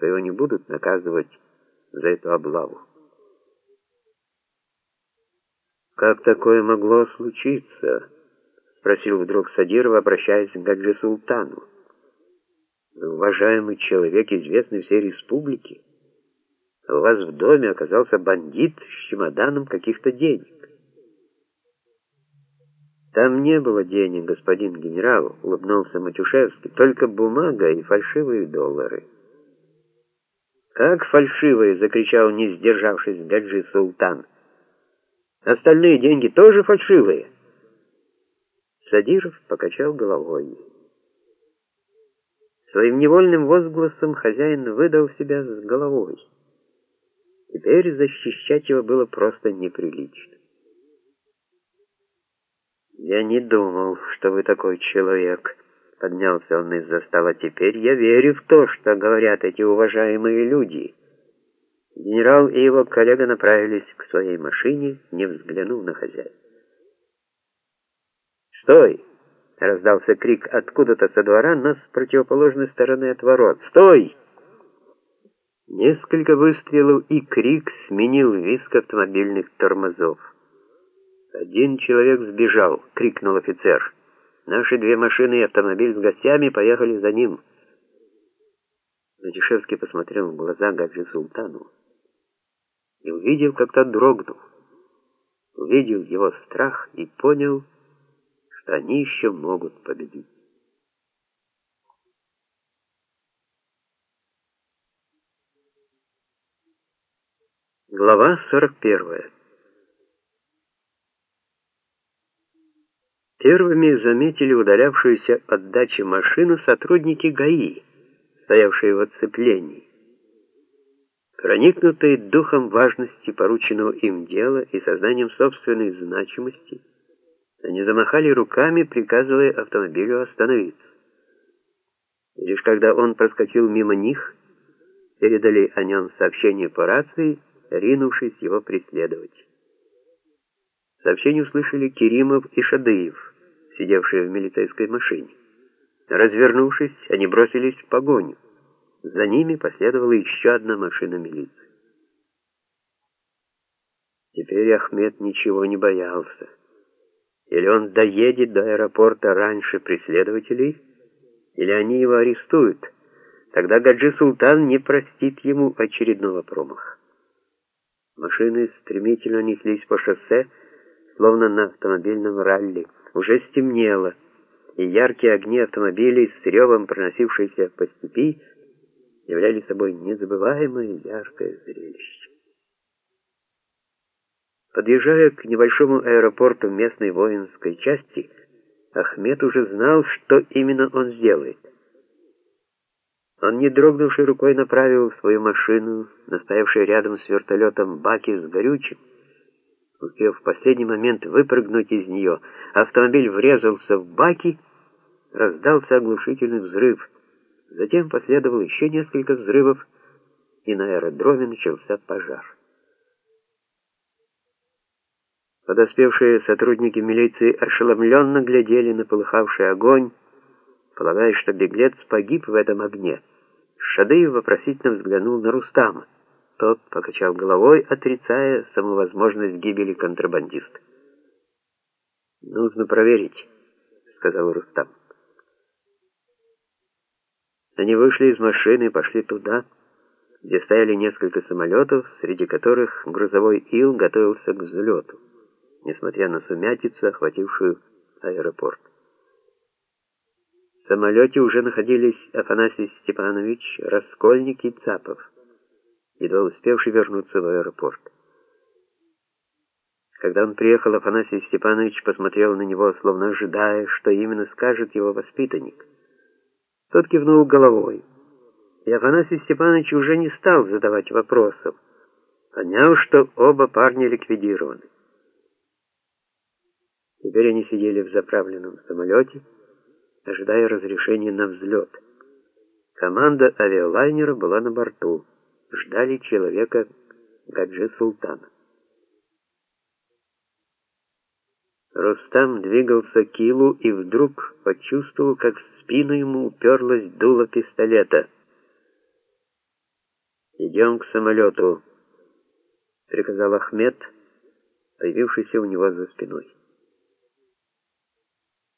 что его не будут наказывать за эту облаву. «Как такое могло случиться?» — спросил вдруг Садиров, обращаясь к Гаджи Султану. «Уважаемый человек, известный всей республике, у вас в доме оказался бандит с чемоданом каких-то денег». «Там не было денег, господин генерал», — улыбнулся Матюшевский, «только бумага и фальшивые доллары». «Как фальшивые!» — закричал, не сдержавшись, Гаджи Султан. «Остальные деньги тоже фальшивые!» Садиров покачал головой. Своим невольным возгласом хозяин выдал себя с головой. Теперь защищать его было просто неприлично. «Я не думал, что вы такой человек», — поднялся он из-за стола. «Теперь я верю в то, что говорят эти уважаемые люди». Генерал и его коллега направились к своей машине, не взглянув на хозяина. «Стой!» — раздался крик откуда-то со двора, но с противоположной стороны от ворот. «Стой!» Несколько выстрелов и крик сменил визг автомобильных тормозов. «Один человек сбежал!» — крикнул офицер. «Наши две машины и автомобиль с гостями поехали за ним». Натишевский посмотрел в глаза Гаджи Султану и увидел, как тот дрогнул. Увидел его страх и понял, что они еще могут победить. Глава 41 Первыми заметили удалявшуюся от дачи машину сотрудники ГАИ, стоявшие в оцеплении. Проникнутые духом важности порученного им дела и сознанием собственной значимости, они замахали руками, приказывая автомобилю остановиться. И лишь когда он проскочил мимо них, передали о нем сообщение по рации, ринувшись его преследовать. Сообщение услышали Керимов и Шадыев, сидевшие в милицейской машине. Развернувшись, они бросились в погоню. За ними последовала еще одна машина милиции. Теперь Ахмед ничего не боялся. Или он доедет до аэропорта раньше преследователей, или они его арестуют. Тогда Гаджи Султан не простит ему очередного промаха. Машины стремительно неслись по шоссе, словно на автомобильном ралли. Уже стемнело, и яркие огни автомобилей с ревом проносившиеся по степи являли собой незабываемое яркое зрелище. Подъезжая к небольшому аэропорту местной воинской части, Ахмед уже знал, что именно он сделает. Он, не дрогнувшей рукой, направил свою машину, настоявшую рядом с вертолетом баки с горючим. Успев в последний момент выпрыгнуть из нее, автомобиль врезался в баки, раздался оглушительный взрыв. Затем последовало еще несколько взрывов, и на аэродроме начался пожар. Подоспевшие сотрудники милиции ошеломленно глядели на полыхавший огонь, полагая, что беглец погиб в этом огне. Шадыев вопросительно взглянул на Рустама. Тот покачал головой, отрицая саму возможность гибели контрабандиста. «Нужно проверить», — сказал Рустам. Они вышли из машины и пошли туда, где стояли несколько самолетов, среди которых грузовой Ил готовился к взлету несмотря на сумятицу, охватившую аэропорт. В самолете уже находились Афанасий Степанович, Раскольник и Цапов, едва успевший вернуться в аэропорт. Когда он приехал, Афанасий Степанович посмотрел на него, словно ожидая, что именно скажет его воспитанник. Тот кивнул головой, и Афанасий Степанович уже не стал задавать вопросов, поняв, что оба парня ликвидированы. Теперь они сидели в заправленном самолете, ожидая разрешения на взлет. Команда авиалайнера была на борту. Ждали человека Гаджи Султана. Рустам двигался к Илу и вдруг почувствовал, как в спину ему уперлась дуло пистолета — «Идем к самолету», — приказал Ахмед, появившийся у него за спиной.